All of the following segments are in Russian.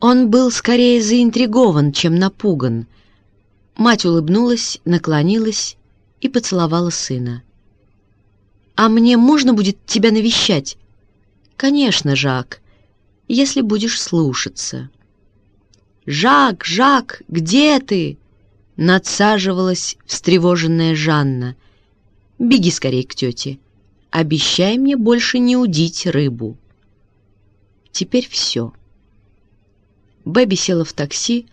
Он был скорее заинтригован, чем напуган. Мать улыбнулась, наклонилась и поцеловала сына. «А мне можно будет тебя навещать?» «Конечно, Жак, если будешь слушаться». «Жак, Жак, где ты?» Надсаживалась встревоженная Жанна. «Беги скорее к тете. Обещай мне больше не удить рыбу». Теперь все. Бэби села в такси.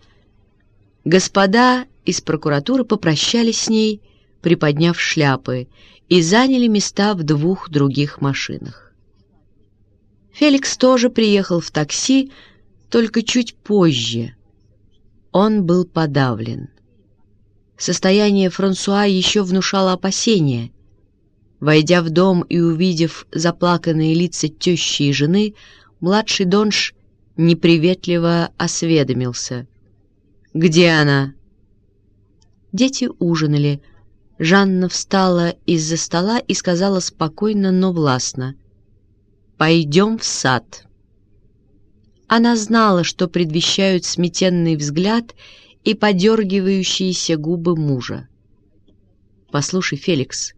Господа из прокуратуры попрощались с ней, приподняв шляпы, и заняли места в двух других машинах. Феликс тоже приехал в такси, только чуть позже. Он был подавлен. Состояние Франсуа еще внушало опасения. Войдя в дом и увидев заплаканные лица тещи и жены, младший Донж неприветливо осведомился. «Где она?» Дети ужинали. Жанна встала из-за стола и сказала спокойно, но властно. «Пойдем в сад». Она знала, что предвещают сметенный взгляд и подергивающиеся губы мужа. «Послушай, Феликс,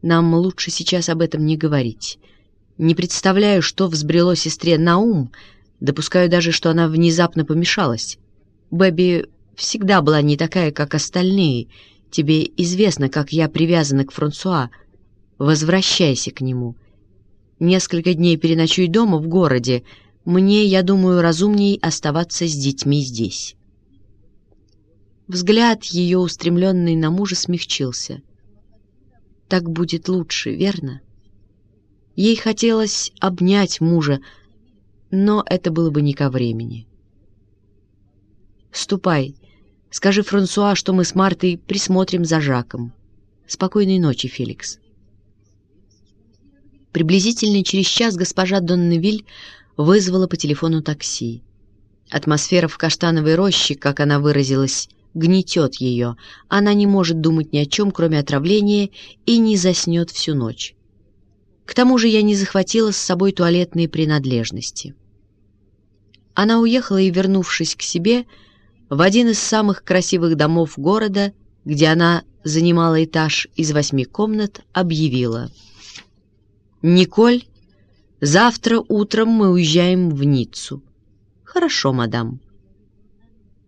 нам лучше сейчас об этом не говорить. Не представляю, что взбрело сестре на ум, допускаю даже, что она внезапно помешалась. Бэби всегда была не такая, как остальные. Тебе известно, как я привязана к Франсуа. Возвращайся к нему. Несколько дней переночуй дома в городе. Мне, я думаю, разумней оставаться с детьми здесь». Взгляд ее, устремленный на мужа, смягчился. «Так будет лучше, верно?» Ей хотелось обнять мужа, но это было бы не ко времени. «Ступай, скажи Франсуа, что мы с Мартой присмотрим за Жаком. Спокойной ночи, Феликс». Приблизительно через час госпожа Донневиль вызвала по телефону такси. Атмосфера в каштановой роще, как она выразилась, гнетет ее. Она не может думать ни о чем, кроме отравления, и не заснет всю ночь. К тому же я не захватила с собой туалетные принадлежности. Она уехала и, вернувшись к себе, в один из самых красивых домов города, где она занимала этаж из восьми комнат, объявила. «Николь, завтра утром мы уезжаем в Ниццу». «Хорошо, мадам».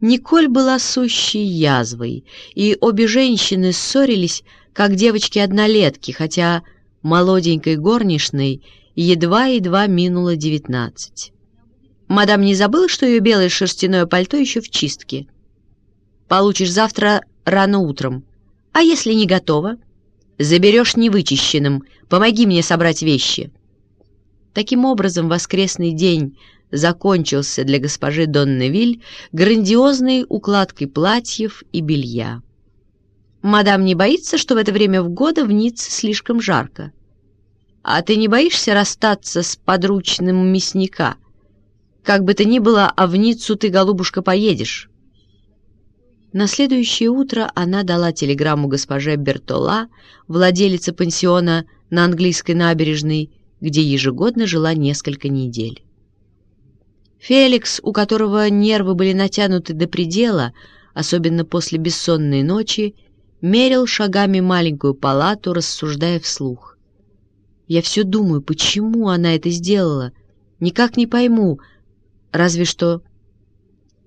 Николь была сущей язвой, и обе женщины ссорились, как девочки-однолетки, хотя молоденькой горничной едва-едва минуло девятнадцать. Мадам не забыла, что ее белое шерстяное пальто еще в чистке? Получишь завтра рано утром. А если не готово? Заберешь невычищенным. Помоги мне собрать вещи. Таким образом, воскресный день закончился для госпожи Донневиль грандиозной укладкой платьев и белья. Мадам не боится, что в это время в года в Ницце слишком жарко? А ты не боишься расстаться с подручным мясника? Как бы то ни было, а в Ниццу ты, голубушка, поедешь. На следующее утро она дала телеграмму госпоже Бертола, владелице пансиона на английской набережной, где ежегодно жила несколько недель. Феликс, у которого нервы были натянуты до предела, особенно после бессонной ночи, мерил шагами маленькую палату, рассуждая вслух. «Я все думаю, почему она это сделала? Никак не пойму, разве что...»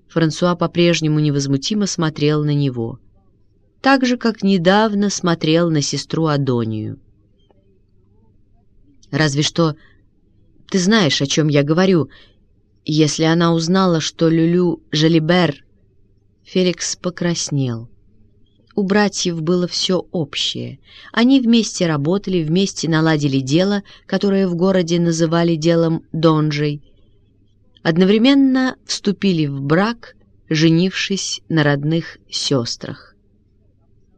Франсуа по-прежнему невозмутимо смотрел на него, так же, как недавно смотрел на сестру Адонию. «Разве что... Ты знаешь, о чем я говорю. Если она узнала, что Люлю Жалибер...» Феликс покраснел. У братьев было все общее. Они вместе работали, вместе наладили дело, которое в городе называли делом Донжей. Одновременно вступили в брак, женившись на родных сестрах.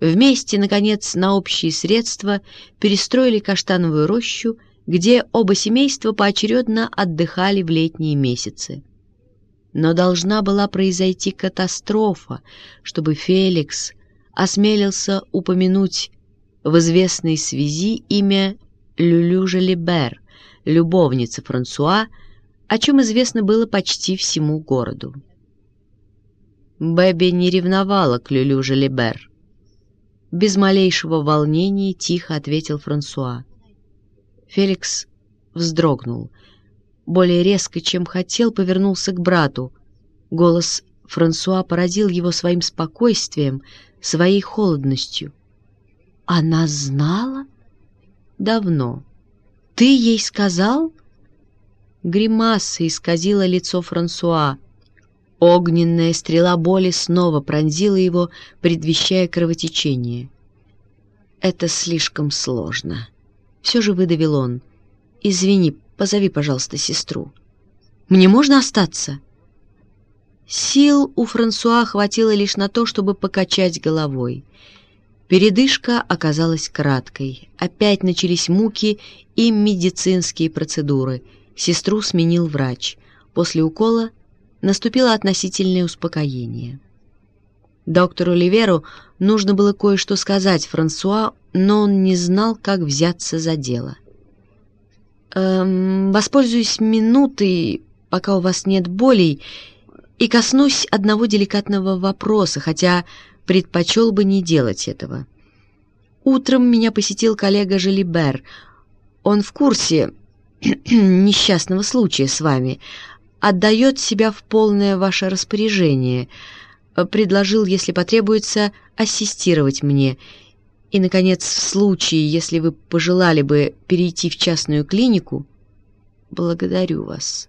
Вместе, наконец, на общие средства перестроили каштановую рощу, где оба семейства поочередно отдыхали в летние месяцы. Но должна была произойти катастрофа, чтобы Феликс осмелился упомянуть в известной связи имя Люлю Желибер, любовницы Франсуа, о чем известно было почти всему городу. Бэби не ревновала к Люлю Желибер. Без малейшего волнения тихо ответил Франсуа. Феликс вздрогнул. Более резко, чем хотел, повернулся к брату. Голос Франсуа поразил его своим спокойствием, своей холодностью. «Она знала?» «Давно. Ты ей сказал?» Гримаса исказила лицо Франсуа. Огненная стрела боли снова пронзила его, предвещая кровотечение. «Это слишком сложно», — все же выдавил он. «Извини, позови, пожалуйста, сестру». «Мне можно остаться?» Сил у Франсуа хватило лишь на то, чтобы покачать головой. Передышка оказалась краткой. Опять начались муки и медицинские процедуры. Сестру сменил врач. После укола наступило относительное успокоение. Доктору Ливеру нужно было кое-что сказать Франсуа, но он не знал, как взяться за дело. «Эм, «Воспользуюсь минутой, пока у вас нет болей, и коснусь одного деликатного вопроса, хотя предпочел бы не делать этого. Утром меня посетил коллега Желибер. Он в курсе несчастного случая с вами, отдает себя в полное ваше распоряжение, предложил, если потребуется, ассистировать мне. И, наконец, в случае, если вы пожелали бы перейти в частную клинику, благодарю вас.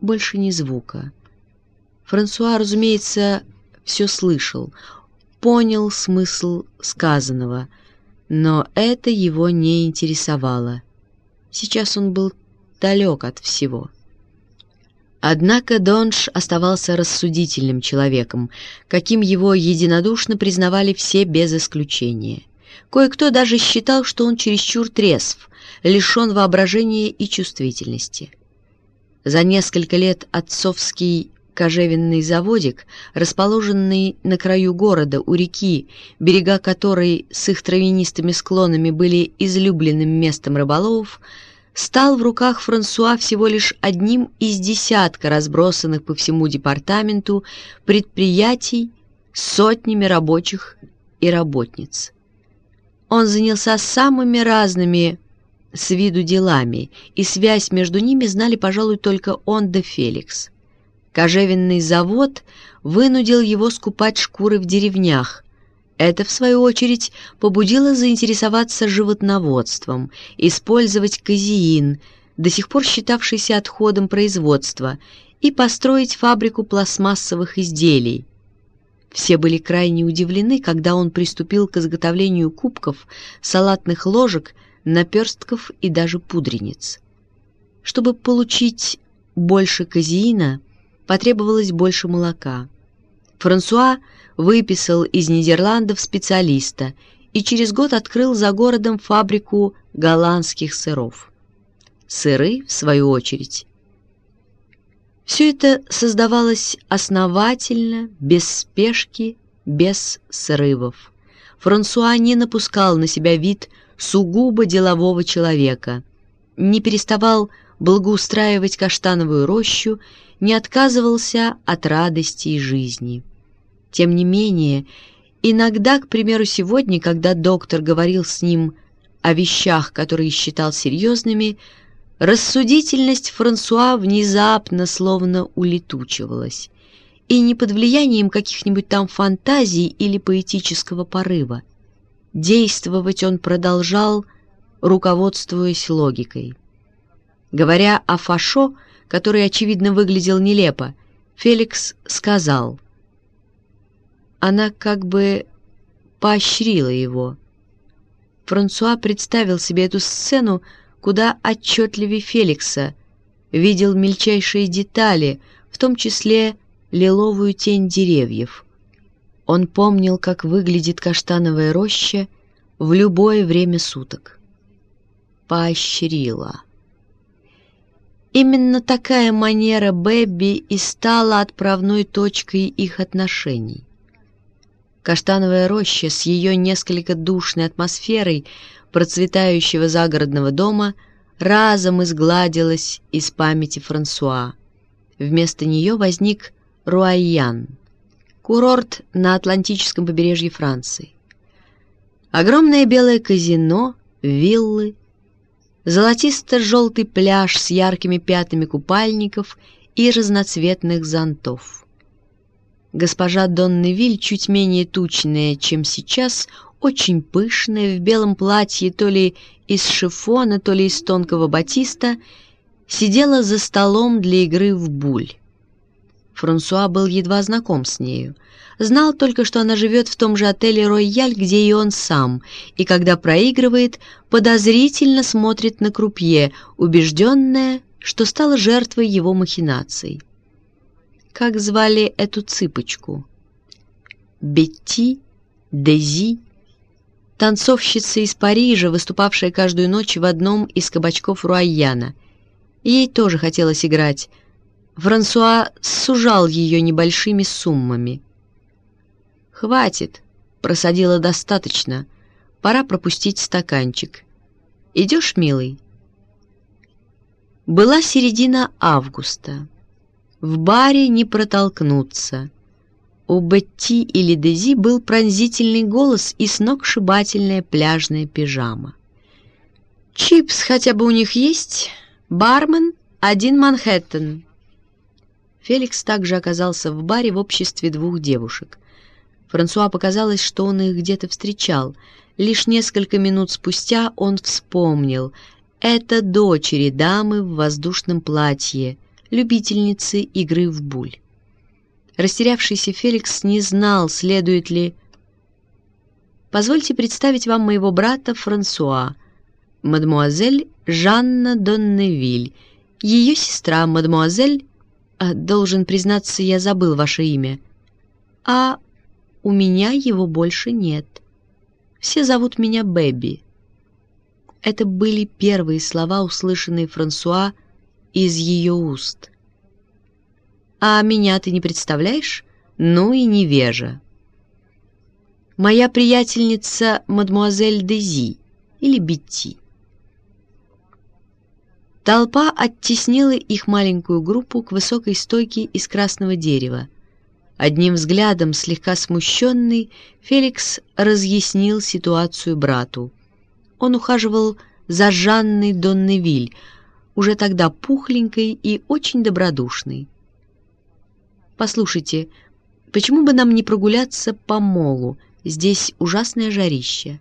Больше ни звука. Франсуа, разумеется, все слышал, понял смысл сказанного, но это его не интересовало. Сейчас он был далек от всего. Однако Донж оставался рассудительным человеком, каким его единодушно признавали все без исключения. Кое-кто даже считал, что он чересчур трезв, лишен воображения и чувствительности. За несколько лет отцовский кожевенный заводик, расположенный на краю города у реки, берега которой с их травянистыми склонами были излюбленным местом рыболовов, стал в руках Франсуа всего лишь одним из десятка разбросанных по всему департаменту предприятий с сотнями рабочих и работниц. Он занялся самыми разными с виду делами, и связь между ними знали, пожалуй, только он да Феликс. Кожевенный завод вынудил его скупать шкуры в деревнях. Это, в свою очередь, побудило заинтересоваться животноводством, использовать казеин, до сих пор считавшийся отходом производства, и построить фабрику пластмассовых изделий. Все были крайне удивлены, когда он приступил к изготовлению кубков, салатных ложек, наперстков и даже пудрениц. Чтобы получить больше казеина, потребовалось больше молока. Франсуа выписал из Нидерландов специалиста и через год открыл за городом фабрику голландских сыров. Сыры, в свою очередь. Все это создавалось основательно, без спешки, без срывов. Франсуа не напускал на себя вид сугубо делового человека, не переставал благоустраивать каштановую рощу не отказывался от радости и жизни. Тем не менее, иногда, к примеру, сегодня, когда доктор говорил с ним о вещах, которые считал серьезными, рассудительность Франсуа внезапно словно улетучивалась, и не под влиянием каких-нибудь там фантазий или поэтического порыва. Действовать он продолжал, руководствуясь логикой. Говоря о Фашо, который, очевидно, выглядел нелепо, Феликс сказал. Она как бы поощрила его. Франсуа представил себе эту сцену куда отчетливее Феликса, видел мельчайшие детали, в том числе лиловую тень деревьев. Он помнил, как выглядит каштановая роща в любое время суток. Поощрила. Именно такая манера Бэбби и стала отправной точкой их отношений. Каштановая роща с ее несколько душной атмосферой процветающего загородного дома разом изгладилась из памяти Франсуа. Вместо нее возник Руайян, курорт на Атлантическом побережье Франции. Огромное белое казино, виллы, золотисто-желтый пляж с яркими пятнами купальников и разноцветных зонтов. Госпожа Донневиль, чуть менее тучная, чем сейчас, очень пышная, в белом платье то ли из шифона, то ли из тонкого батиста, сидела за столом для игры в буль. Франсуа был едва знаком с нею. Знал только, что она живет в том же отеле «Рояль», где и он сам, и когда проигрывает, подозрительно смотрит на крупье, убежденная, что стала жертвой его махинаций. Как звали эту цыпочку? Бетти, Дези, танцовщица из Парижа, выступавшая каждую ночь в одном из кабачков Руайяна. Ей тоже хотелось играть. Франсуа сужал ее небольшими суммами. «Хватит», — просадила достаточно. «Пора пропустить стаканчик. Идешь, милый?» Была середина августа. В баре не протолкнуться. У Бетти или Дези был пронзительный голос и сногсшибательная пляжная пижама. «Чипс хотя бы у них есть? Бармен? Один Манхэттен». Феликс также оказался в баре в обществе двух девушек. Франсуа показалось, что он их где-то встречал. Лишь несколько минут спустя он вспомнил. Это дочери дамы в воздушном платье, любительницы игры в буль. Растерявшийся Феликс не знал, следует ли... «Позвольте представить вам моего брата Франсуа, мадемуазель Жанна Донневиль, ее сестра, мадемуазель... А, должен признаться, я забыл ваше имя. А у меня его больше нет. Все зовут меня Бэби». Это были первые слова, услышанные Франсуа из ее уст. А меня ты не представляешь? Ну и невежа. Моя приятельница мадмуазель Дези или Бетти. Толпа оттеснила их маленькую группу к высокой стойке из красного дерева. Одним взглядом, слегка смущенный, Феликс разъяснил ситуацию брату. Он ухаживал за Жанной Донневиль, уже тогда пухленькой и очень добродушной. «Послушайте, почему бы нам не прогуляться по молу? Здесь ужасное жарище».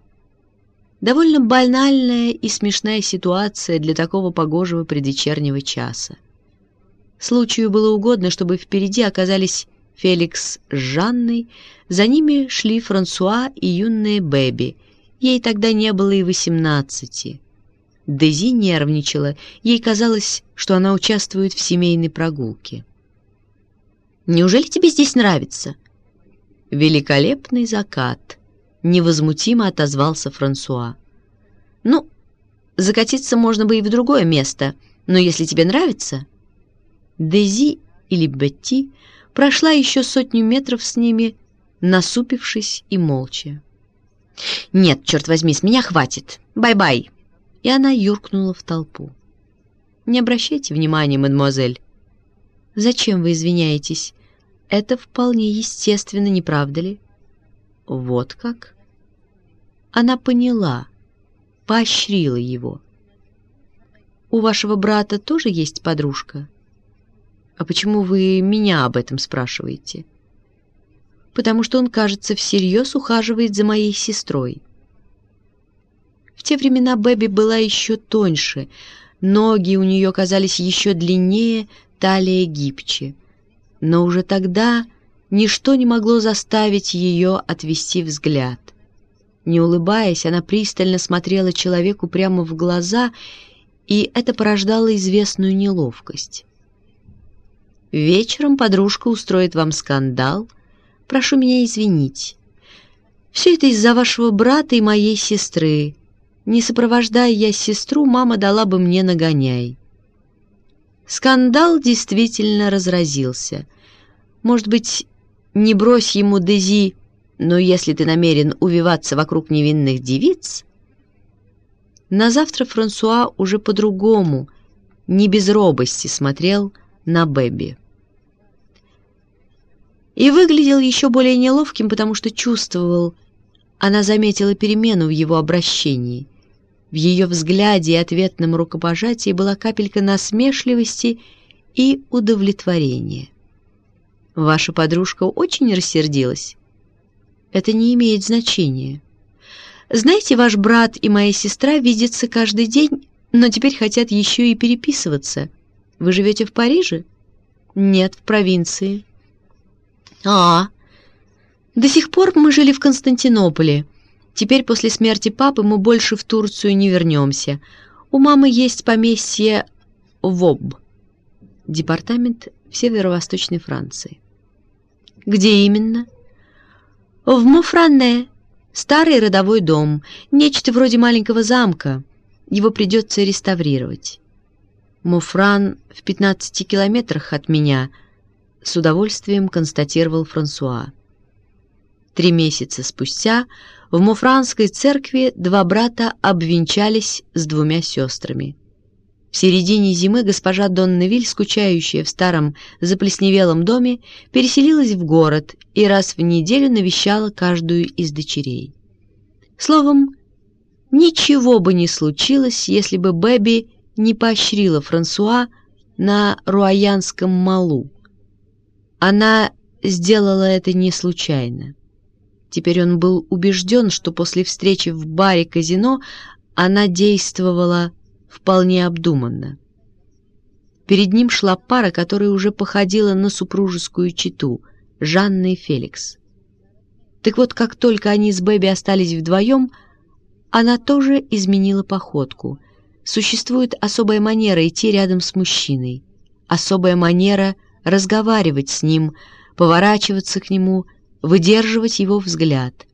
Довольно банальная и смешная ситуация для такого погожего предвечернего часа. Случаю было угодно, чтобы впереди оказались Феликс с Жанной, за ними шли Франсуа и юная Бэби. Ей тогда не было и восемнадцати. Дези нервничала, ей казалось, что она участвует в семейной прогулке. Неужели тебе здесь нравится?» «Великолепный закат», — невозмутимо отозвался Франсуа. «Ну, закатиться можно бы и в другое место, но если тебе нравится...» Дези или Бетти прошла еще сотню метров с ними, насупившись и молча. «Нет, черт возьми, с меня хватит. Bye-bye!» И она юркнула в толпу. «Не обращайте внимания, мадемуазель». «Зачем вы извиняетесь? Это вполне естественно, не правда ли? Вот как? Она поняла, поощрила его. У вашего брата тоже есть подружка? А почему вы меня об этом спрашиваете? Потому что он, кажется, всерьез ухаживает за моей сестрой. В те времена Бэби была еще тоньше, ноги у нее казались еще длиннее, талия гибче но уже тогда ничто не могло заставить ее отвести взгляд. Не улыбаясь, она пристально смотрела человеку прямо в глаза, и это порождало известную неловкость. «Вечером подружка устроит вам скандал. Прошу меня извинить. Все это из-за вашего брата и моей сестры. Не сопровождая я сестру, мама дала бы мне нагоняй». Скандал действительно разразился. Может быть, не брось ему Дези, но если ты намерен увиваться вокруг невинных девиц... На завтра Франсуа уже по-другому, не без робости смотрел на Бэби. И выглядел еще более неловким, потому что чувствовал, она заметила перемену в его обращении. В ее взгляде и ответном рукопожатии была капелька насмешливости и удовлетворения. Ваша подружка очень рассердилась. Это не имеет значения. Знаете, ваш брат и моя сестра видятся каждый день, но теперь хотят еще и переписываться. Вы живете в Париже? Нет, в провинции. А, до сих пор мы жили в Константинополе. Теперь после смерти папы мы больше в Турцию не вернемся. У мамы есть поместье ВОБ, департамент в северо-восточной Франции. Где именно? В Муфране. Старый родовой дом, нечто вроде маленького замка. Его придется реставрировать. Муфран в 15 километрах от меня, с удовольствием констатировал Франсуа. Три месяца спустя в Муфранской церкви два брата обвенчались с двумя сестрами. В середине зимы госпожа Донневиль, скучающая в старом заплесневелом доме, переселилась в город и раз в неделю навещала каждую из дочерей. Словом, ничего бы не случилось, если бы Бэби не поощрила Франсуа на руаянском малу. Она сделала это не случайно. Теперь он был убежден, что после встречи в баре-казино она действовала вполне обдуманно. Перед ним шла пара, которая уже походила на супружескую чету — Жанна и Феликс. Так вот, как только они с Бэби остались вдвоем, она тоже изменила походку. Существует особая манера идти рядом с мужчиной, особая манера разговаривать с ним, поворачиваться к нему, выдерживать его взгляд —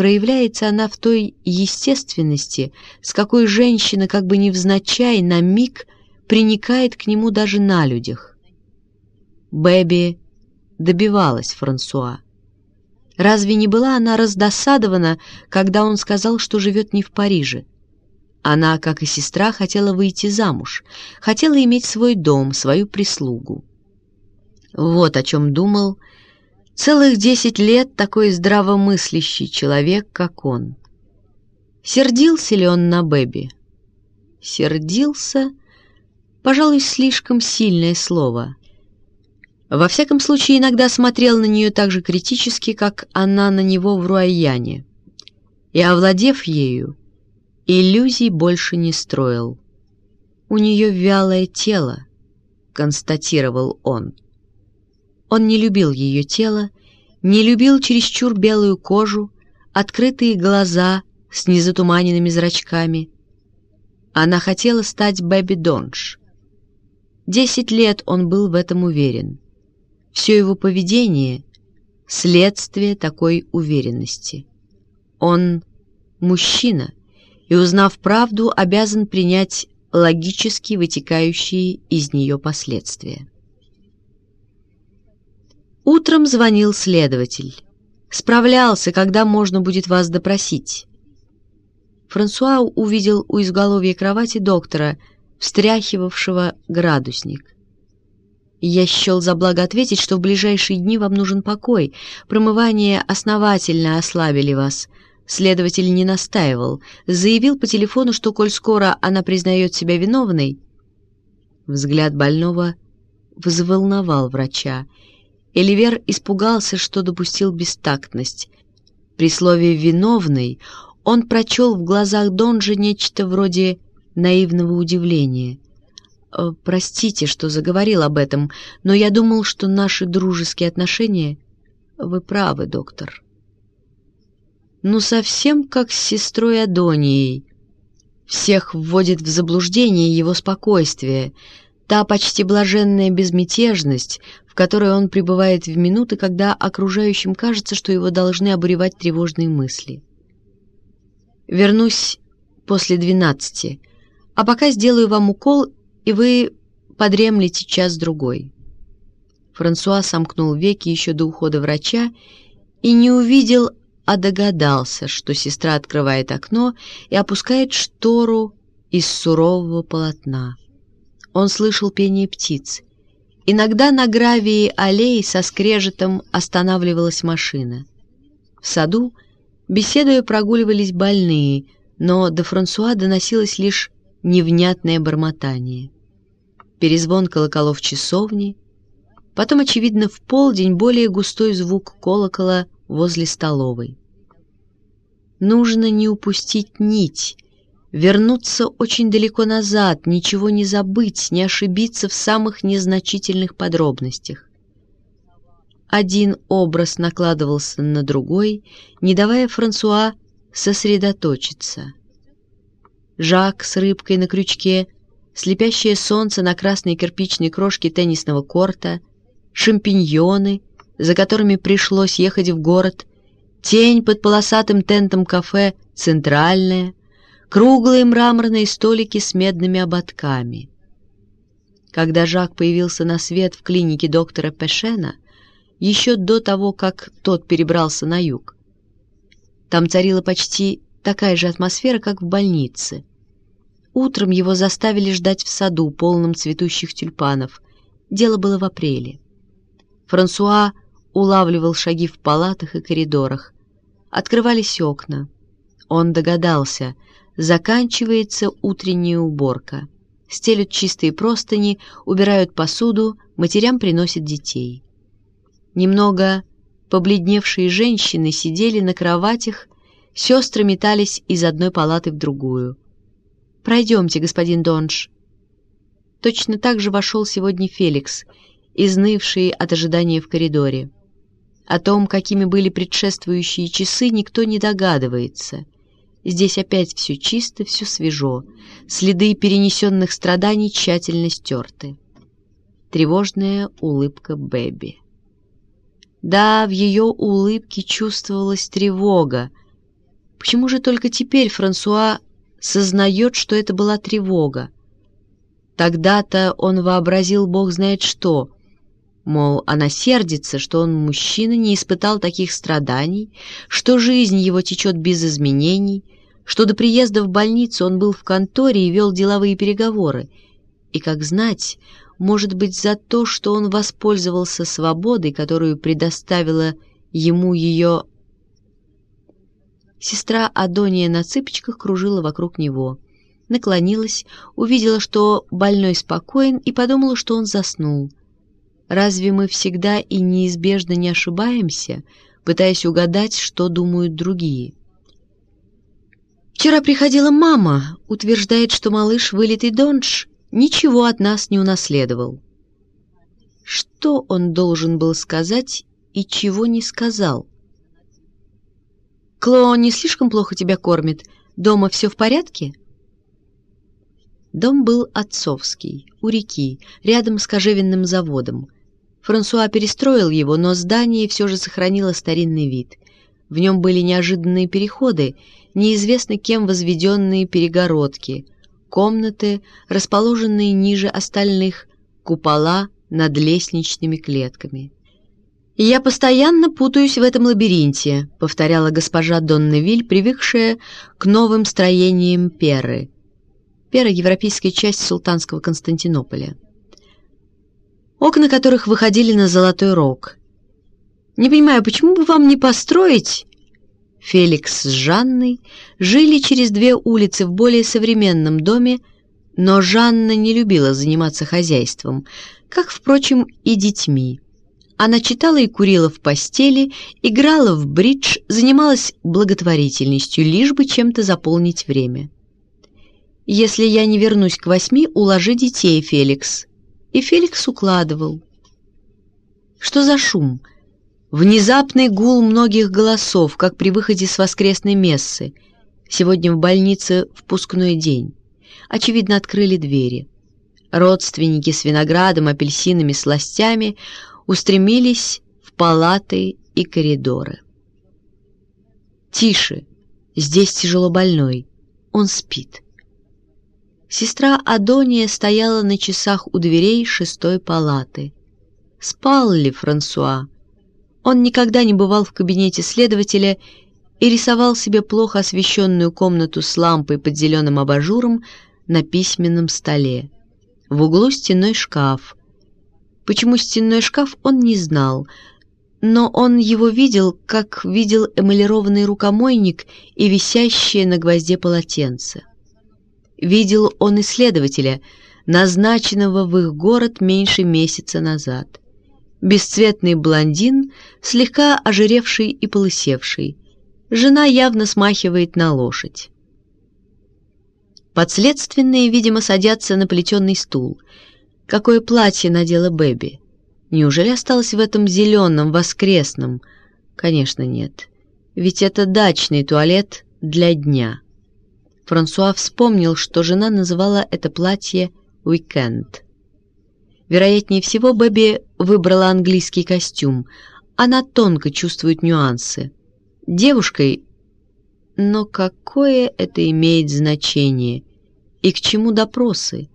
проявляется она в той естественности, с какой женщина, как бы невзначай, на миг приникает к нему даже на людях. Бэби добивалась Франсуа. Разве не была она раздосадована, когда он сказал, что живет не в Париже? Она, как и сестра, хотела выйти замуж, хотела иметь свой дом, свою прислугу. Вот о чем думал Целых десять лет такой здравомыслящий человек, как он. Сердился ли он на Бэби? Сердился, пожалуй, слишком сильное слово. Во всяком случае, иногда смотрел на нее так же критически, как она на него в Руайяне. И, овладев ею, иллюзий больше не строил. «У нее вялое тело», — констатировал он. Он не любил ее тело, не любил чересчур белую кожу, открытые глаза с незатуманенными зрачками. Она хотела стать Бэби Донж. Десять лет он был в этом уверен. Все его поведение — следствие такой уверенности. Он мужчина, и, узнав правду, обязан принять логически вытекающие из нее последствия. Утром звонил следователь. Справлялся, когда можно будет вас допросить. Франсуа увидел у изголовья кровати доктора, встряхивавшего градусник. Я счел за благо ответить, что в ближайшие дни вам нужен покой. Промывание основательно ослабили вас. Следователь не настаивал. Заявил по телефону, что, коль скоро она признает себя виновной... Взгляд больного взволновал врача, Эливер испугался, что допустил бестактность. При слове «виновный» он прочел в глазах Донжа нечто вроде наивного удивления. «Э, «Простите, что заговорил об этом, но я думал, что наши дружеские отношения...» «Вы правы, доктор». «Ну, совсем как с сестрой Адонией. Всех вводит в заблуждение его спокойствие» та почти блаженная безмятежность, в которой он пребывает в минуты, когда окружающим кажется, что его должны обуревать тревожные мысли. «Вернусь после двенадцати, а пока сделаю вам укол, и вы подремлете час-другой». Франсуа сомкнул веки еще до ухода врача и не увидел а догадался, что сестра открывает окно и опускает штору из сурового полотна. Он слышал пение птиц. Иногда на гравии аллеи со скрежетом останавливалась машина. В саду, беседуя, прогуливались больные, но до Франсуа доносилось лишь невнятное бормотание. Перезвон колоколов часовни, потом, очевидно, в полдень более густой звук колокола возле столовой. Нужно не упустить нить, вернуться очень далеко назад, ничего не забыть, не ошибиться в самых незначительных подробностях. Один образ накладывался на другой, не давая Франсуа сосредоточиться. Жак с рыбкой на крючке, слепящее солнце на красной кирпичной крошке теннисного корта, шампиньоны, за которыми пришлось ехать в город, тень под полосатым тентом кафе «Центральное», круглые мраморные столики с медными ободками. Когда Жак появился на свет в клинике доктора Пешена, еще до того, как тот перебрался на юг, там царила почти такая же атмосфера, как в больнице. Утром его заставили ждать в саду, полном цветущих тюльпанов. Дело было в апреле. Франсуа улавливал шаги в палатах и коридорах. Открывались окна. Он догадался, заканчивается утренняя уборка. Стелют чистые простыни, убирают посуду, матерям приносят детей. Немного побледневшие женщины сидели на кроватях, сестры метались из одной палаты в другую. «Пройдемте, господин Донж». Точно так же вошел сегодня Феликс, изнывший от ожидания в коридоре. О том, какими были предшествующие часы, никто не догадывается. Здесь опять все чисто, все свежо, следы перенесенных страданий тщательно стерты. Тревожная улыбка Бэби. Да, в ее улыбке чувствовалась тревога. Почему же только теперь Франсуа сознает, что это была тревога. Тогда-то он вообразил бог знает что, мол, она сердится, что он, мужчина, не испытал таких страданий, что жизнь его течет без изменений, что до приезда в больницу он был в конторе и вел деловые переговоры, и, как знать, может быть, за то, что он воспользовался свободой, которую предоставила ему ее Сестра Адония на цыпочках кружила вокруг него. Наклонилась, увидела, что больной спокоен, и подумала, что он заснул. Разве мы всегда и неизбежно не ошибаемся, пытаясь угадать, что думают другие? Вчера приходила мама, утверждает, что малыш вылитый донж ничего от нас не унаследовал. Что он должен был сказать и чего не сказал? Кло не слишком плохо тебя кормит? Дома все в порядке?» Дом был отцовский, у реки, рядом с кожевенным заводом. Франсуа перестроил его, но здание все же сохранило старинный вид. В нем были неожиданные переходы, неизвестно кем возведенные перегородки, комнаты, расположенные ниже остальных, купола над лестничными клетками. «Я постоянно путаюсь в этом лабиринте», — повторяла госпожа Донневиль, привыкшая к новым строениям Перы. Пера — европейская часть султанского Константинополя. Окна которых выходили на Золотой Рог. «Не понимаю, почему бы вам не построить...» Феликс с Жанной жили через две улицы в более современном доме, но Жанна не любила заниматься хозяйством, как, впрочем, и детьми. Она читала и курила в постели, играла в бридж, занималась благотворительностью, лишь бы чем-то заполнить время. «Если я не вернусь к восьми, уложи детей, Феликс». И Феликс укладывал. Что за шум? Внезапный гул многих голосов, как при выходе с воскресной мессы. Сегодня в больнице впускной день. Очевидно, открыли двери. Родственники с виноградом, апельсинами, сластями устремились в палаты и коридоры. «Тише! Здесь тяжело больной. Он спит». Сестра Адония стояла на часах у дверей шестой палаты. Спал ли Франсуа? Он никогда не бывал в кабинете следователя и рисовал себе плохо освещенную комнату с лампой под зеленым абажуром на письменном столе. В углу стенной шкаф. Почему стенной шкаф, он не знал, но он его видел, как видел эмалированный рукомойник и висящее на гвозде полотенце. Видел он исследователя, назначенного в их город меньше месяца назад. Бесцветный блондин, слегка ожиревший и полысевший. Жена явно смахивает на лошадь. Подследственные, видимо, садятся на плетеный стул. Какое платье надела Бэби? Неужели осталось в этом зеленом, воскресном? Конечно, нет. Ведь это дачный туалет для дня. Франсуа вспомнил, что жена называла это платье «уикенд». Вероятнее всего, Бэби выбрала английский костюм. Она тонко чувствует нюансы. Девушкой... Но какое это имеет значение? И к чему допросы?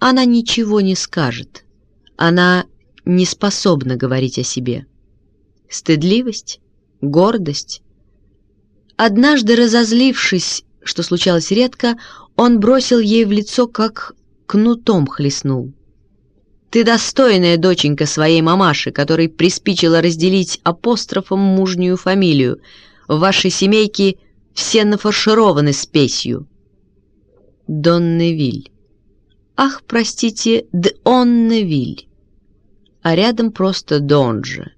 Она ничего не скажет. Она не способна говорить о себе. Стыдливость? Гордость? Однажды разозлившись, что случалось редко, он бросил ей в лицо, как кнутом хлестнул. «Ты достойная доченька своей мамаши, которой приспичило разделить апострофом мужнюю фамилию. В вашей семейке все нафаршированы спесью». Донневиль. Ах, простите, Д'Онневиль. А рядом просто Донжа.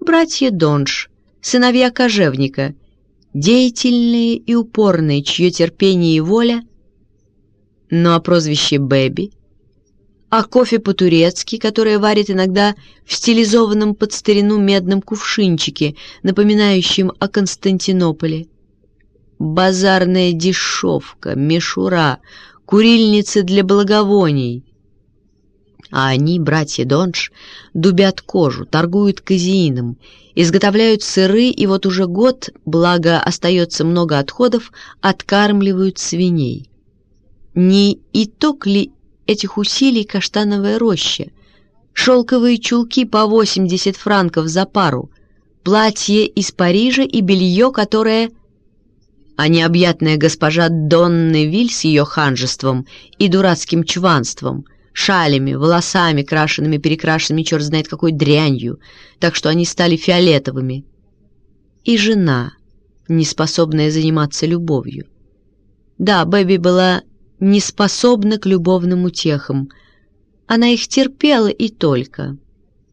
Братья Донж, сыновья кожевника, деятельные и упорные, чье терпение и воля. Ну а прозвище Бэби? А кофе по-турецки, которое варит иногда в стилизованном под старину медном кувшинчике, напоминающем о Константинополе? базарная дешевка, мишура, курильницы для благовоний. А они, братья Донж, дубят кожу, торгуют казеином, изготовляют сыры и вот уже год, благо остается много отходов, откармливают свиней. Не итог ли этих усилий каштановая роща? Шелковые чулки по 80 франков за пару, платье из Парижа и белье, которое а необъятная госпожа Донны Виль с ее ханжеством и дурацким чванством, шалями, волосами, крашенными, перекрашенными черт знает какой дрянью, так что они стали фиолетовыми. И жена, не способная заниматься любовью. Да, Бэби была не способна к любовным утехам. Она их терпела и только.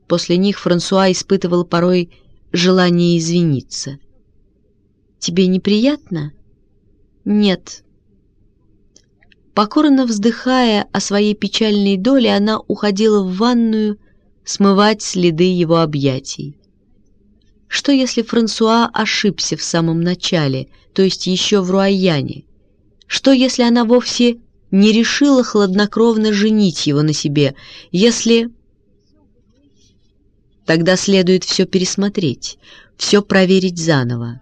После них Франсуа испытывал порой желание извиниться. «Тебе неприятно?» «Нет». Покорно вздыхая о своей печальной доле, она уходила в ванную смывать следы его объятий. Что если Франсуа ошибся в самом начале, то есть еще в Руайяне? Что если она вовсе не решила хладнокровно женить его на себе, если... Тогда следует все пересмотреть, все проверить заново.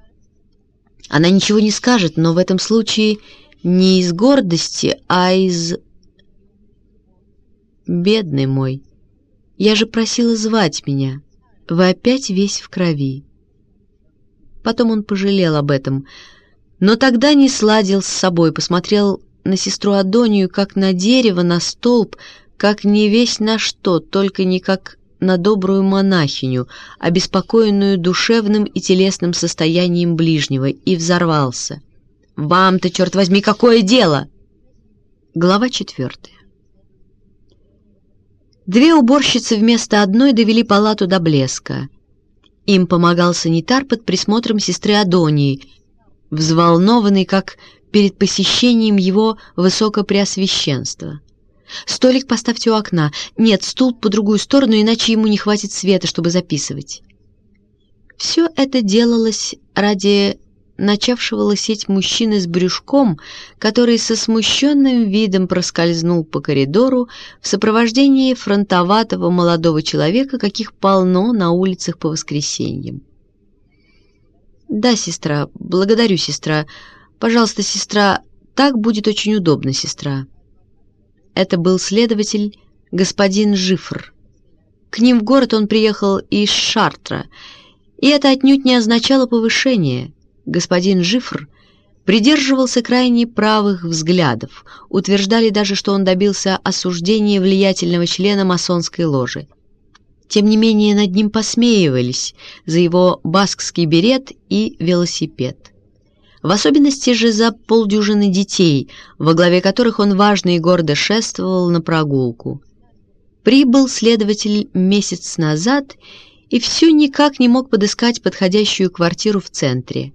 Она ничего не скажет, но в этом случае не из гордости, а из... Бедный мой, я же просила звать меня. Вы опять весь в крови. Потом он пожалел об этом, но тогда не сладил с собой, посмотрел на сестру Адонию как на дерево, на столб, как не весь на что, только не как на добрую монахиню, обеспокоенную душевным и телесным состоянием ближнего, и взорвался. «Вам-то, черт возьми, какое дело?» Глава четвертая. Две уборщицы вместо одной довели палату до блеска. Им помогал санитар под присмотром сестры Адонии, взволнованный, как перед посещением его высокопреосвященства. «Столик поставьте у окна. Нет, стул по другую сторону, иначе ему не хватит света, чтобы записывать». Все это делалось ради начавшего лысеть мужчины с брюшком, который со смущенным видом проскользнул по коридору в сопровождении фронтоватого молодого человека, каких полно на улицах по воскресеньям. «Да, сестра, благодарю, сестра. Пожалуйста, сестра, так будет очень удобно, сестра». Это был следователь господин Жифр. К ним в город он приехал из Шартра, и это отнюдь не означало повышение. Господин Жифр придерживался крайне правых взглядов, утверждали даже, что он добился осуждения влиятельного члена масонской ложи. Тем не менее, над ним посмеивались за его баскский берет и велосипед. В особенности же за полдюжины детей, во главе которых он важно и гордо шествовал на прогулку. Прибыл следователь месяц назад и все никак не мог подыскать подходящую квартиру в центре.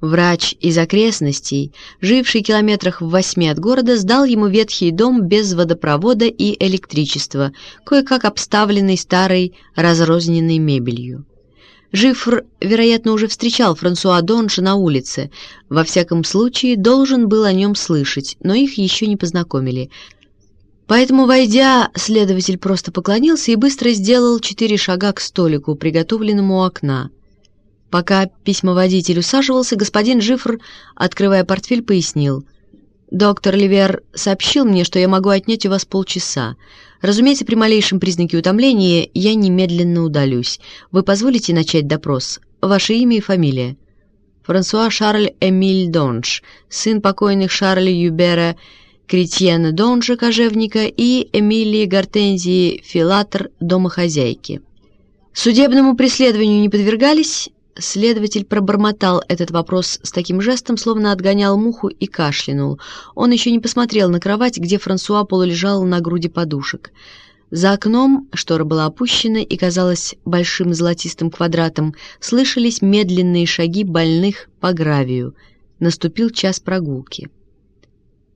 Врач из окрестностей, живший километрах в восьми от города, сдал ему ветхий дом без водопровода и электричества, кое-как обставленный старой разрозненной мебелью. Жифр, вероятно, уже встречал Франсуа Донжа на улице, во всяком случае должен был о нем слышать, но их еще не познакомили. Поэтому, войдя, следователь просто поклонился и быстро сделал четыре шага к столику, приготовленному у окна. Пока письмоводитель усаживался, господин Жифр, открывая портфель, пояснил. «Доктор Ливер сообщил мне, что я могу отнять у вас полчаса. Разумеется, при малейшем признаке утомления я немедленно удалюсь. Вы позволите начать допрос? Ваше имя и фамилия?» Франсуа Шарль Эмиль Донж, сын покойных Шарля Юбера Кретьена Донжа, кожевника, и Эмилии Гортензии Филатр, домохозяйки. Судебному преследованию не подвергались, Следователь пробормотал этот вопрос с таким жестом, словно отгонял муху и кашлянул. Он еще не посмотрел на кровать, где Франсуа полулежал на груди подушек. За окном штора была опущена и казалась большим золотистым квадратом. Слышались медленные шаги больных по гравию. Наступил час прогулки.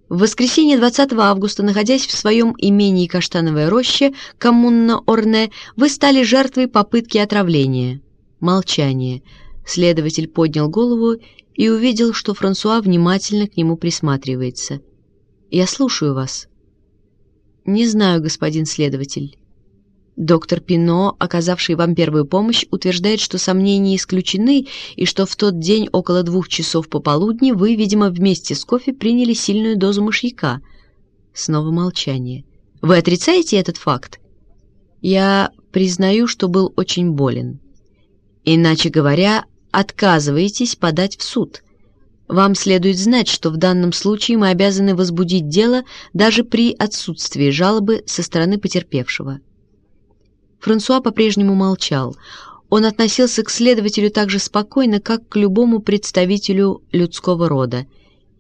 В воскресенье 20 августа, находясь в своем имении Каштановая роща, коммуна Орне, вы стали жертвой попытки отравления. Молчание. Следователь поднял голову и увидел, что Франсуа внимательно к нему присматривается. «Я слушаю вас». «Не знаю, господин следователь». Доктор Пино, оказавший вам первую помощь, утверждает, что сомнения исключены и что в тот день около двух часов пополудни вы, видимо, вместе с кофе приняли сильную дозу мышьяка. Снова молчание. Вы отрицаете этот факт? Я признаю, что был очень болен. Иначе говоря, отказываетесь подать в суд. Вам следует знать, что в данном случае мы обязаны возбудить дело даже при отсутствии жалобы со стороны потерпевшего. Франсуа по-прежнему молчал. Он относился к следователю так же спокойно, как к любому представителю людского рода.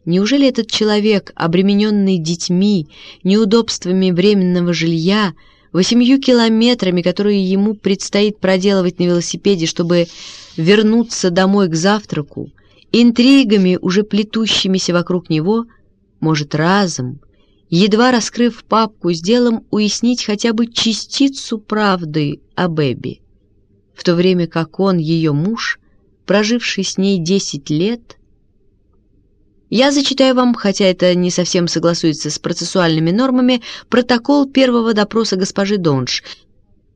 Неужели этот человек, обремененный детьми, неудобствами временного жилья, восемью километрами, которые ему предстоит проделывать на велосипеде, чтобы вернуться домой к завтраку, интригами, уже плетущимися вокруг него, может разом, едва раскрыв папку с делом, уяснить хотя бы частицу правды о Эбби, в то время как он, ее муж, проживший с ней десять лет, я зачитаю вам, хотя это не совсем согласуется с процессуальными нормами, протокол первого допроса госпожи Донж.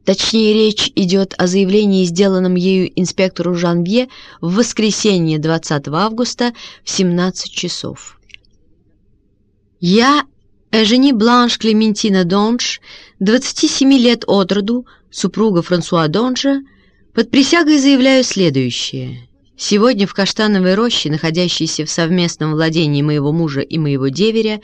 Точнее, речь идет о заявлении, сделанном ею инспектору Жанвье в воскресенье 20 августа в 17 часов. «Я, Эжени Бланш Клементина Донж, 27 лет от роду, супруга Франсуа Донжа, под присягой заявляю следующее». Сегодня в Каштановой роще, находящейся в совместном владении моего мужа и моего деверя,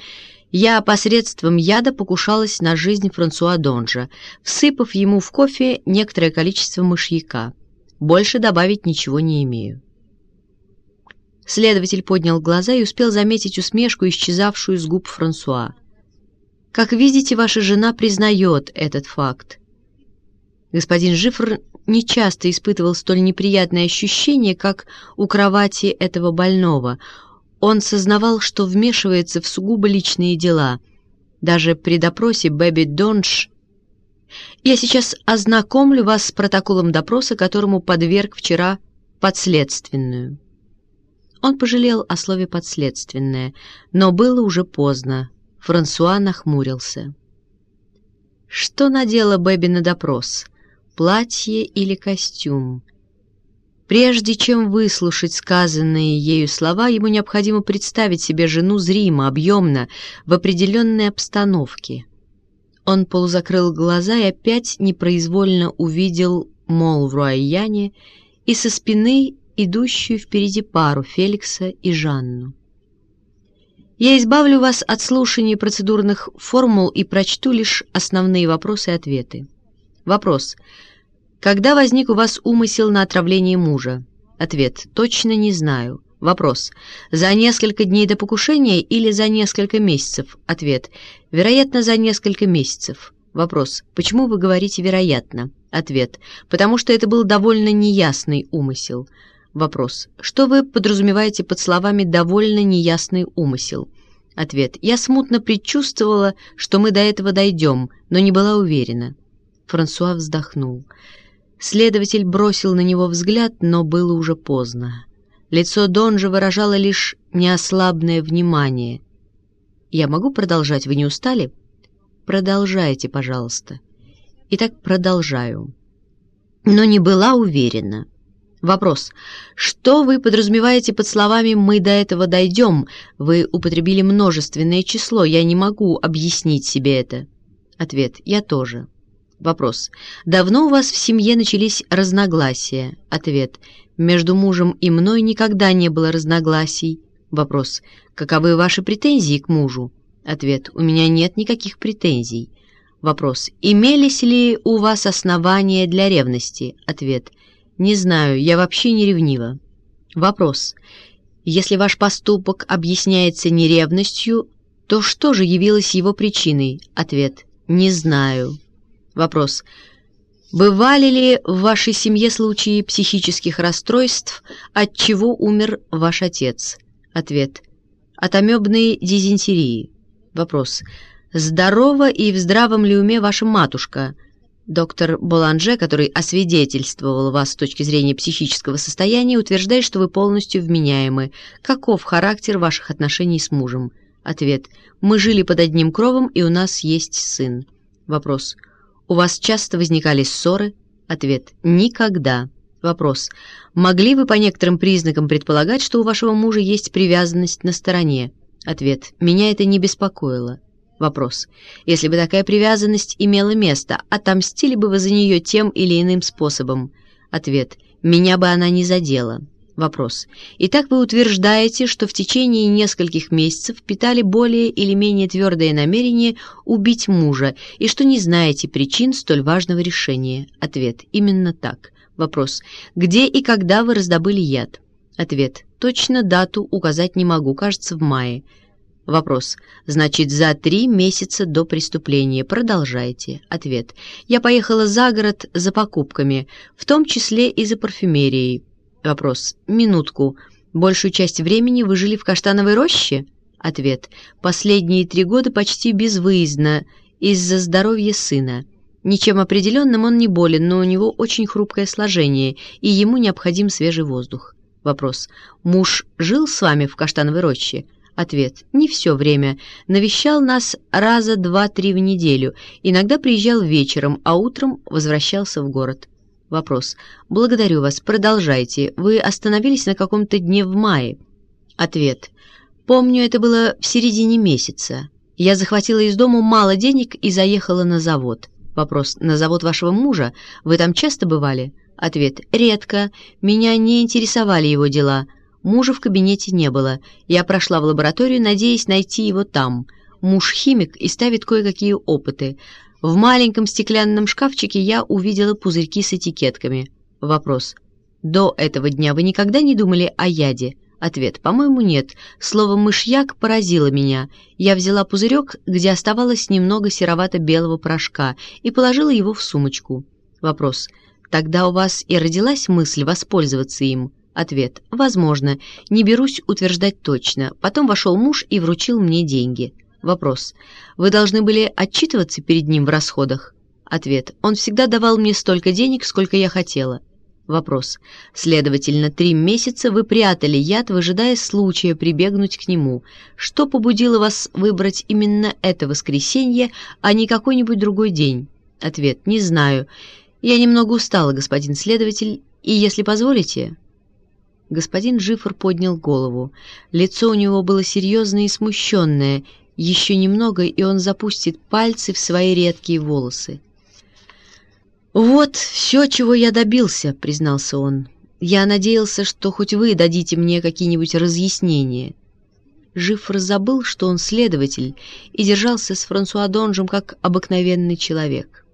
я посредством яда покушалась на жизнь Франсуа Донжа, всыпав ему в кофе некоторое количество мышьяка. Больше добавить ничего не имею. Следователь поднял глаза и успел заметить усмешку, исчезавшую с губ Франсуа. «Как видите, ваша жена признает этот факт». Господин Жифр нечасто испытывал столь неприятное ощущение, как у кровати этого больного. Он сознавал, что вмешивается в сугубо личные дела. Даже при допросе Бэби Донж... Я сейчас ознакомлю вас с протоколом допроса, которому подверг вчера подследственную. Он пожалел о слове «подследственное», но было уже поздно. Франсуа нахмурился. Что надела Бэби на допрос? Платье или костюм. Прежде чем выслушать сказанные ею слова, ему необходимо представить себе жену зримо, объемно, в определенной обстановке. Он полузакрыл глаза и опять непроизвольно увидел Мол в Руайяне, и со спины идущую впереди пару Феликса и Жанну. Я избавлю вас от слушания процедурных формул и прочту лишь основные вопросы и ответы. Вопрос. Когда возник у вас умысел на отравление мужа? Ответ. Точно не знаю. Вопрос. За несколько дней до покушения или за несколько месяцев? Ответ. Вероятно, за несколько месяцев. Вопрос. Почему вы говорите «вероятно»? Ответ. Потому что это был довольно неясный умысел. Вопрос. Что вы подразумеваете под словами «довольно неясный умысел»? Ответ. Я смутно предчувствовала, что мы до этого дойдем, но не была уверена. Франсуа вздохнул. Следователь бросил на него взгляд, но было уже поздно. Лицо Донжа выражало лишь неослабное внимание. «Я могу продолжать? Вы не устали?» «Продолжайте, пожалуйста». «Итак, продолжаю». Но не была уверена. Вопрос. Что вы подразумеваете под словами «мы до этого дойдем»? Вы употребили множественное число, я не могу объяснить себе это. Ответ. Я тоже. Вопрос. Давно у вас в семье начались разногласия? Ответ. Между мужем и мной никогда не было разногласий. Вопрос. Каковы ваши претензии к мужу? Ответ. У меня нет никаких претензий. Вопрос. Имелись ли у вас основания для ревности? Ответ. Не знаю, я вообще не ревнива. Вопрос. Если ваш поступок объясняется не ревностью, то что же явилось его причиной? Ответ. Не знаю. Вопрос. Бывали ли в вашей семье случаи психических расстройств, от чего умер ваш отец? Ответ. От амебной дизентерии. Вопрос. Здорова и в здравом ли уме ваша матушка – Доктор Боланже, который освидетельствовал вас с точки зрения психического состояния, утверждает, что вы полностью вменяемы. Каков характер ваших отношений с мужем? Ответ. Мы жили под одним кровом, и у нас есть сын. Вопрос. У вас часто возникали ссоры? Ответ. Никогда. Вопрос. Могли вы по некоторым признакам предполагать, что у вашего мужа есть привязанность на стороне? Ответ. Меня это не беспокоило. Вопрос. Если бы такая привязанность имела место, отомстили бы вы за нее тем или иным способом? Ответ. Меня бы она не задела. Вопрос. Итак, вы утверждаете, что в течение нескольких месяцев питали более или менее твердое намерение убить мужа и что не знаете причин столь важного решения? Ответ. Именно так. Вопрос. Где и когда вы раздобыли яд? Ответ. Точно дату указать не могу, кажется, в мае. Вопрос. Значит, за три месяца до преступления. Продолжайте. Ответ. Я поехала за город за покупками, в том числе и за парфюмерией. Вопрос. Минутку. Большую часть времени вы жили в Каштановой роще? Ответ. Последние три года почти безвыездно, из-за здоровья сына. Ничем определенным он не болен, но у него очень хрупкое сложение, и ему необходим свежий воздух. Вопрос. Муж жил с вами в Каштановой роще? Ответ. Не все время. Навещал нас раза два-три в неделю. Иногда приезжал вечером, а утром возвращался в город. Вопрос. Благодарю вас. Продолжайте. Вы остановились на каком-то дне в мае? Ответ. Помню, это было в середине месяца. Я захватила из дому мало денег и заехала на завод. Вопрос. На завод вашего мужа? Вы там часто бывали? Ответ. Редко. Меня не интересовали его дела. Мужа в кабинете не было. Я прошла в лабораторию, надеясь найти его там. Муж химик и ставит кое-какие опыты. В маленьком стеклянном шкафчике я увидела пузырьки с этикетками. Вопрос. До этого дня вы никогда не думали о яде? Ответ. По-моему, нет. Слово «мышьяк» поразило меня. Я взяла пузырек, где оставалось немного серовато-белого порошка, и положила его в сумочку. Вопрос. Тогда у вас и родилась мысль воспользоваться им? Ответ. Возможно. Не берусь утверждать точно. Потом вошел муж и вручил мне деньги. Вопрос. Вы должны были отчитываться перед ним в расходах? Ответ. Он всегда давал мне столько денег, сколько я хотела. Вопрос. Следовательно, три месяца вы прятали яд, выжидая случая прибегнуть к нему. Что побудило вас выбрать именно это воскресенье, а не какой-нибудь другой день? Ответ. Не знаю. Я немного устала, господин следователь, и, если позволите, Господин Жифр поднял голову. Лицо у него было серьезное и смущенное. Еще немного, и он запустит пальцы в свои редкие волосы. «Вот все, чего я добился», — признался он. Я надеялся, что хоть вы дадите мне какие-нибудь разъяснения. Жифр забыл, что он следователь, и держался с Франсуа Донжем как обыкновенный человек.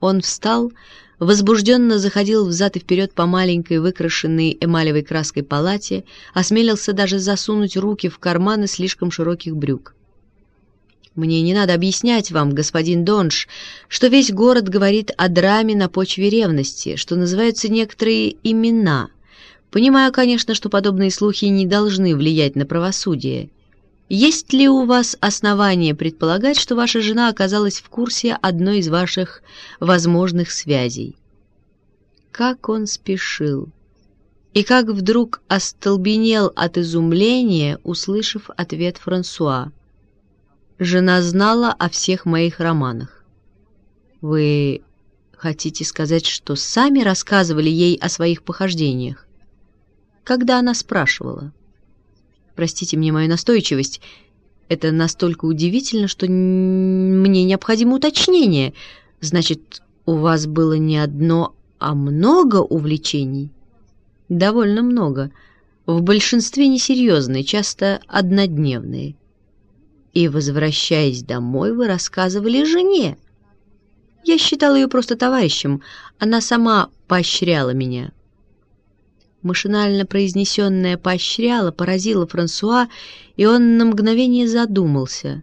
Он встал, возбужденно заходил взад и вперед по маленькой выкрашенной эмалевой краской палате, осмелился даже засунуть руки в карманы слишком широких брюк. «Мне не надо объяснять вам, господин Донж, что весь город говорит о драме на почве ревности, что называются некоторые имена. Понимаю, конечно, что подобные слухи не должны влиять на правосудие». Есть ли у вас основания предполагать, что ваша жена оказалась в курсе одной из ваших возможных связей? Как он спешил! И как вдруг остолбенел от изумления, услышав ответ Франсуа. Жена знала о всех моих романах. Вы хотите сказать, что сами рассказывали ей о своих похождениях? Когда она спрашивала? Простите мне мою настойчивость. Это настолько удивительно, что мне необходимо уточнение. Значит, у вас было не одно, а много увлечений? Довольно много. В большинстве несерьезные, часто однодневные. И, возвращаясь домой, вы рассказывали жене. Я считал ее просто товарищем. Она сама поощряла меня. Машинально произнесенное поощряло, поразило Франсуа, и он на мгновение задумался.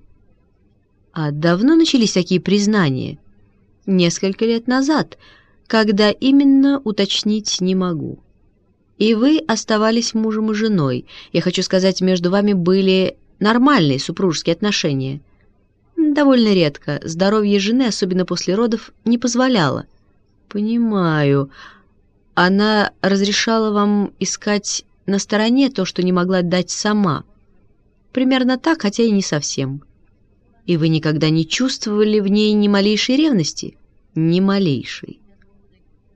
А давно начались такие признания? Несколько лет назад, когда именно уточнить не могу. И вы оставались мужем и женой. Я хочу сказать, между вами были нормальные супружеские отношения. Довольно редко. Здоровье жены, особенно после родов, не позволяло. Понимаю. Она разрешала вам искать на стороне то, что не могла дать сама. Примерно так, хотя и не совсем. И вы никогда не чувствовали в ней ни малейшей ревности? Ни малейшей.